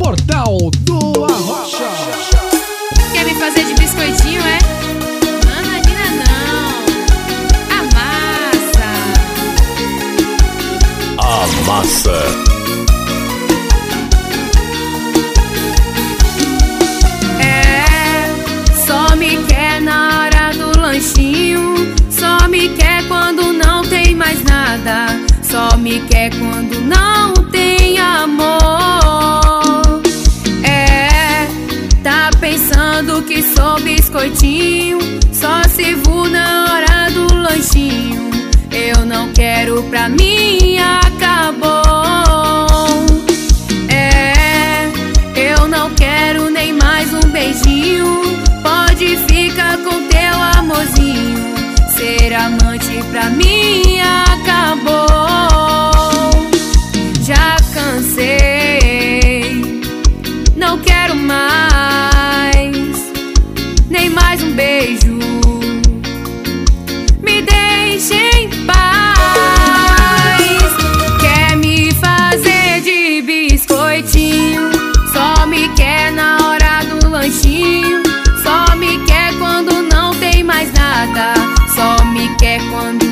Portal do Arrocha. Quer me fazer de biscoitinho, é? Ananina não. Amassa. Amassa. É, só me quer na hora do lanchinho. Só me quer quando não tem mais nada. Só me quer quando não tem Lembrando que sou biscoitinho Só sirvo na hora do lanchinho. Eu não quero pra mim, acabou. É, eu não quero nem mais um beijinho. Pode ficar com teu amorzinho. Ser amante pra mim, acabou. beijo. Me deixe em paz. Quer me fazer de biscoitinho? Só me quer na hora do lanchinho. Só me quer quando não tem mais nada. Só me quer quando